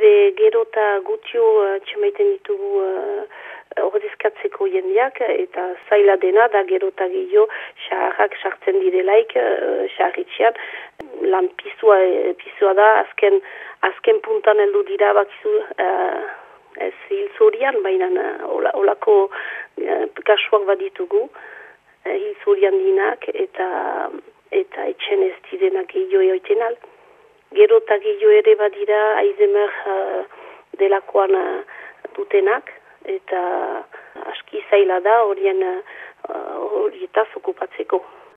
ere gero eta gutio uh, txemaiten ditugu uh, jendeak eta zaila dena da gero eta gehiago xarrak sartzen direlaik uh, xarritxean lan pizua, pizua da azken, azken puntan heldu dira bakizu uh, ez hil zorian baina uh, olako uh, kasuak baditugu uh, hil zorian dinak eta eta etxen ez direnak gehiago eoiten. Gero eta gehiago ere badira aizemer uh, delakoan uh, dutenak eta aski zaila da horien uh, horietaz okupatzeko.